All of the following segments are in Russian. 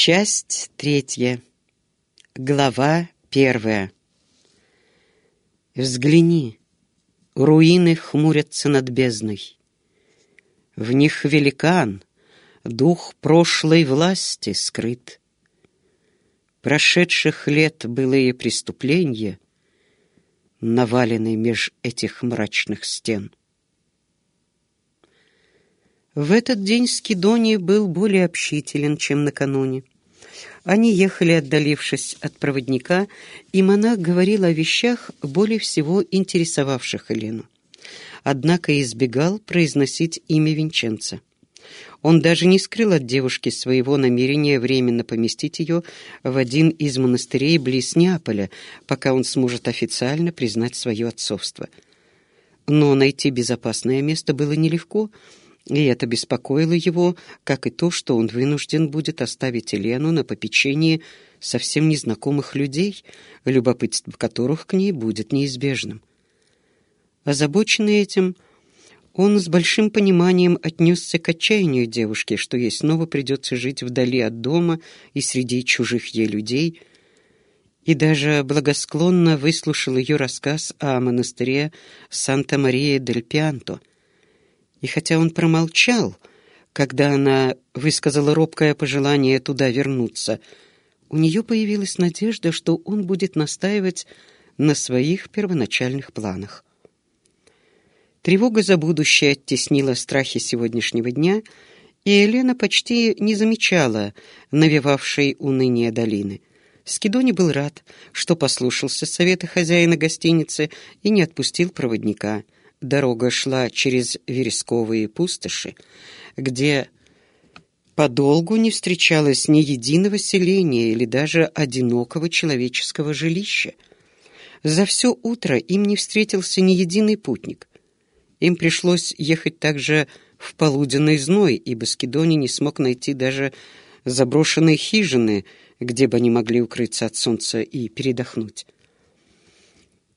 Часть третья. Глава первая. Взгляни, руины хмурятся над бездной. В них великан, дух прошлой власти скрыт. Прошедших лет былые преступления навалены меж этих мрачных стен. В этот день Скидоний был более общителен, чем накануне. Они ехали, отдалившись от проводника, и монах говорил о вещах, более всего интересовавших Елену. Однако избегал произносить имя Винченца. Он даже не скрыл от девушки своего намерения временно поместить ее в один из монастырей близ Неаполя, пока он сможет официально признать свое отцовство. Но найти безопасное место было нелегко — и это беспокоило его, как и то, что он вынужден будет оставить Елену на попечении совсем незнакомых людей, любопытство которых к ней будет неизбежным. Озабоченный этим, он с большим пониманием отнесся к отчаянию девушки, что ей снова придется жить вдали от дома и среди чужих ей людей, и даже благосклонно выслушал ее рассказ о монастыре Санта-Мария-дель-Пианто — и хотя он промолчал, когда она высказала робкое пожелание туда вернуться, у нее появилась надежда, что он будет настаивать на своих первоначальных планах. Тревога за будущее оттеснила страхи сегодняшнего дня, и Елена почти не замечала навевавшей уныние долины. Скидони был рад, что послушался совета хозяина гостиницы и не отпустил проводника — Дорога шла через вересковые пустоши, где подолгу не встречалось ни единого селения или даже одинокого человеческого жилища. За все утро им не встретился ни единый путник. Им пришлось ехать также в полуденный зной, ибо Скидони не смог найти даже заброшенные хижины, где бы они могли укрыться от солнца и передохнуть.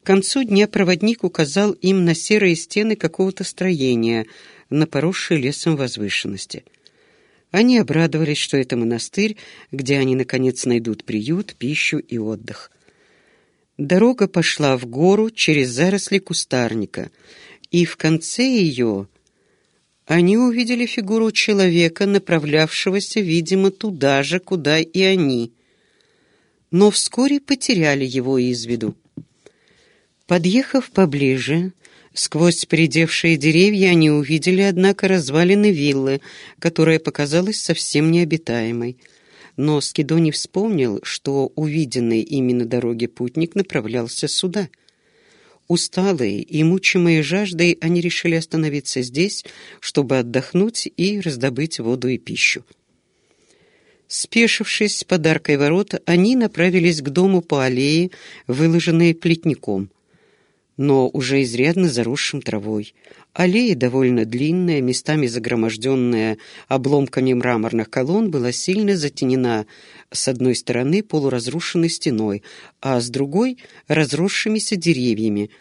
К концу дня проводник указал им на серые стены какого-то строения на поросшей лесом возвышенности. Они обрадовались, что это монастырь, где они, наконец, найдут приют, пищу и отдых. Дорога пошла в гору через заросли кустарника, и в конце ее они увидели фигуру человека, направлявшегося, видимо, туда же, куда и они, но вскоре потеряли его из виду. Подъехав поближе, сквозь придевшие деревья они увидели, однако, развалины виллы, которая показалась совсем необитаемой. Но Скидони вспомнил, что увиденный ими на дороге путник направлялся сюда. Усталые и мучимые жаждой, они решили остановиться здесь, чтобы отдохнуть и раздобыть воду и пищу. Спешившись подаркой ворот, они направились к дому по аллее, выложенной плетником — но уже изрядно заросшим травой. Аллея довольно длинная, местами загроможденная обломками мраморных колонн, была сильно затенена с одной стороны полуразрушенной стеной, а с другой — разросшимися деревьями,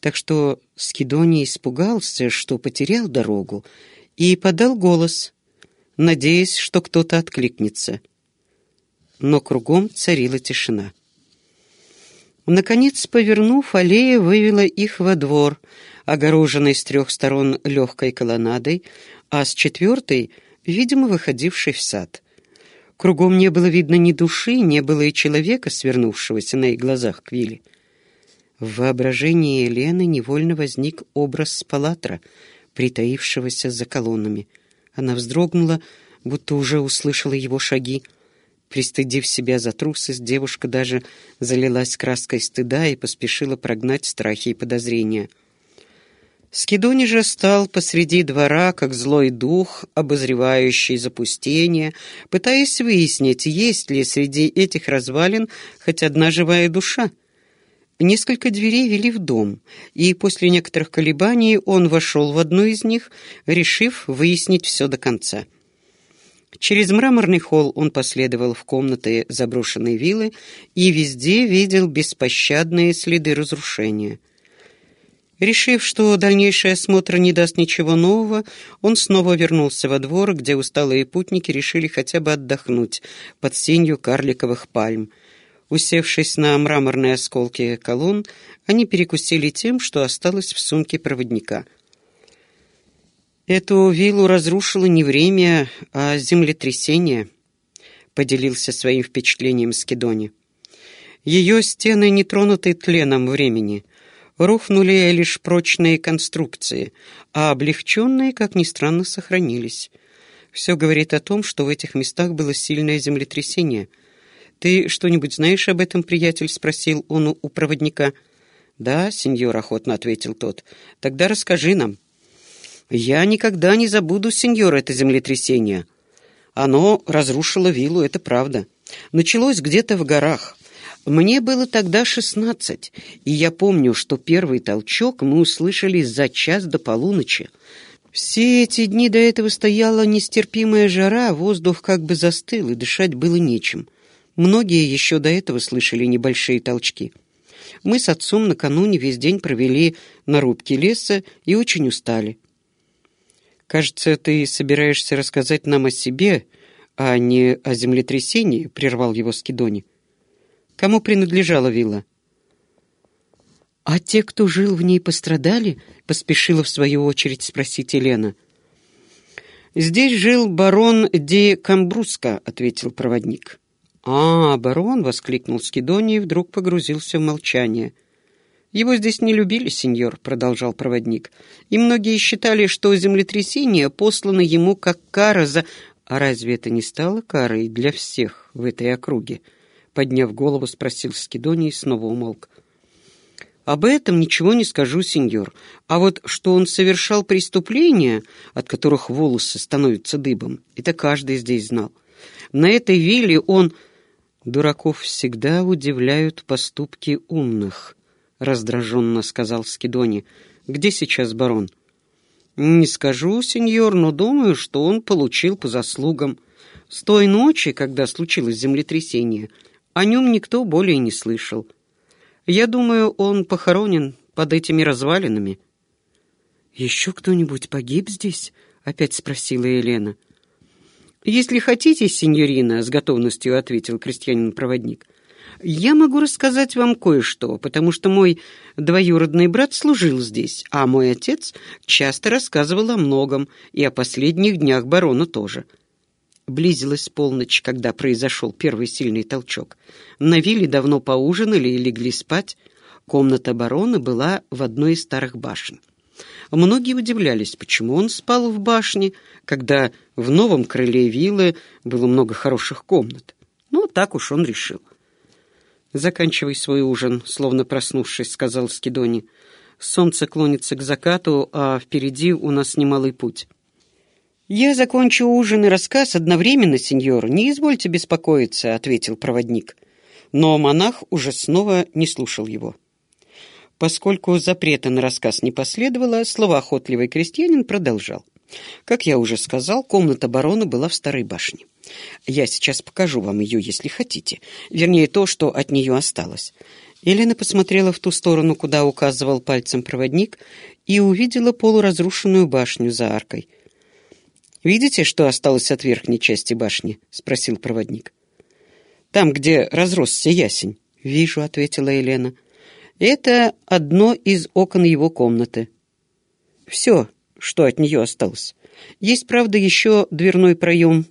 так что Скидоний испугался, что потерял дорогу, и подал голос, надеясь, что кто-то откликнется. Но кругом царила тишина. Наконец, повернув, аллея вывела их во двор, огороженный с трех сторон легкой колоннадой, а с четвертой, видимо, выходивший в сад. Кругом не было видно ни души, не было и человека, свернувшегося на их глазах к вилле. В воображении Елены невольно возник образ Спалатра, притаившегося за колоннами. Она вздрогнула, будто уже услышала его шаги, Пристыдив себя за трусость, девушка даже залилась краской стыда и поспешила прогнать страхи и подозрения. Скидони же стал посреди двора, как злой дух, обозревающий запустение, пытаясь выяснить, есть ли среди этих развалин хоть одна живая душа. Несколько дверей вели в дом, и после некоторых колебаний он вошел в одну из них, решив выяснить все до конца. Через мраморный холл он последовал в комнаты заброшенной виллы и везде видел беспощадные следы разрушения. Решив, что дальнейший осмотр не даст ничего нового, он снова вернулся во двор, где усталые путники решили хотя бы отдохнуть под сенью карликовых пальм. Усевшись на мраморные осколки колонн, они перекусили тем, что осталось в сумке проводника. «Эту виллу разрушило не время, а землетрясение», — поделился своим впечатлением Скидони. «Ее стены не тронуты тленом времени» рухнули лишь прочные конструкции, а облегченные, как ни странно, сохранились. Все говорит о том, что в этих местах было сильное землетрясение. «Ты что-нибудь знаешь об этом, приятель?» — спросил он у проводника. «Да, сеньор», — охотно ответил тот. «Тогда расскажи нам». «Я никогда не забуду, сеньор, это землетрясение. Оно разрушило виллу, это правда. Началось где-то в горах. Мне было тогда шестнадцать, и я помню, что первый толчок мы услышали за час до полуночи. Все эти дни до этого стояла нестерпимая жара, воздух как бы застыл, и дышать было нечем. Многие еще до этого слышали небольшие толчки. Мы с отцом накануне весь день провели на рубке леса и очень устали. «Кажется, ты собираешься рассказать нам о себе, а не о землетрясении», — прервал его Скидони. Кому принадлежала вилла? «А те, кто жил в ней, пострадали?» — поспешила в свою очередь спросить Елена. «Здесь жил барон Ди Камбруска», — ответил проводник. «А, барон!» — воскликнул Скидоний и вдруг погрузился в молчание. «Его здесь не любили, сеньор», — продолжал проводник. «И многие считали, что землетрясение послано ему как кара за...» «А разве это не стало карой для всех в этой округе?» Подняв голову, спросил Скидоний и снова умолк. «Об этом ничего не скажу, сеньор. А вот что он совершал преступления, от которых волосы становятся дыбом, это каждый здесь знал. На этой вилле он... Дураков всегда удивляют поступки умных», — раздраженно сказал Скидони. «Где сейчас барон?» «Не скажу, сеньор, но думаю, что он получил по заслугам. С той ночи, когда случилось землетрясение, — о нем никто более не слышал. Я думаю, он похоронен под этими развалинами. «Еще кто-нибудь погиб здесь?» — опять спросила Елена. «Если хотите, сеньорина», — с готовностью ответил крестьянин-проводник, «я могу рассказать вам кое-что, потому что мой двоюродный брат служил здесь, а мой отец часто рассказывал о многом, и о последних днях барона тоже». Близилась полночь, когда произошел первый сильный толчок. На вилле давно поужинали и легли спать. Комната барона была в одной из старых башен. Многие удивлялись, почему он спал в башне, когда в новом крыле виллы было много хороших комнат. Но так уж он решил. «Заканчивай свой ужин», — словно проснувшись, сказал Скидони. «Солнце клонится к закату, а впереди у нас немалый путь». «Я закончу ужин и рассказ одновременно, сеньор. Не извольте беспокоиться», — ответил проводник. Но монах уже снова не слушал его. Поскольку запрета на рассказ не последовало, словоохотливый крестьянин продолжал. Как я уже сказал, комната барона была в старой башне. Я сейчас покажу вам ее, если хотите. Вернее, то, что от нее осталось. Елена посмотрела в ту сторону, куда указывал пальцем проводник, и увидела полуразрушенную башню за аркой — «Видите, что осталось от верхней части башни?» — спросил проводник. «Там, где разросся ясень». «Вижу», — ответила Елена. «Это одно из окон его комнаты. Все, что от нее осталось. Есть, правда, еще дверной проем,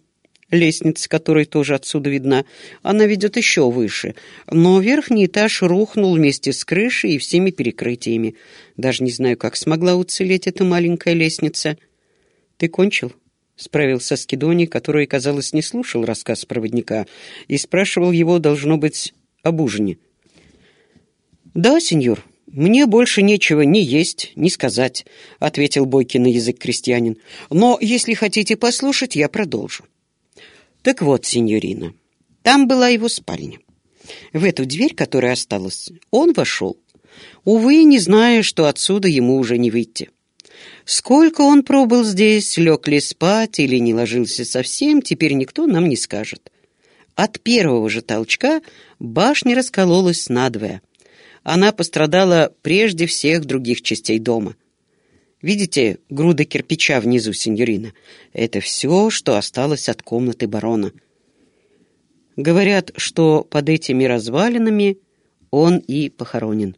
лестница, которая тоже отсюда видна. Она ведет еще выше. Но верхний этаж рухнул вместе с крышей и всеми перекрытиями. Даже не знаю, как смогла уцелеть эта маленькая лестница. Ты кончил?» справился Скидоний, который, казалось, не слушал рассказ проводника и спрашивал его, должно быть, об ужине. «Да, сеньор, мне больше нечего ни есть, ни сказать», — ответил бойкий на язык крестьянин. «Но если хотите послушать, я продолжу». «Так вот, сеньорина, там была его спальня. В эту дверь, которая осталась, он вошел, увы, не зная, что отсюда ему уже не выйти». Сколько он пробыл здесь, лег ли спать или не ложился совсем, теперь никто нам не скажет. От первого же толчка башня раскололась надвое. она пострадала прежде всех других частей дома. Видите груды кирпича внизу, сеньорина? Это все, что осталось от комнаты барона. Говорят, что под этими развалинами он и похоронен.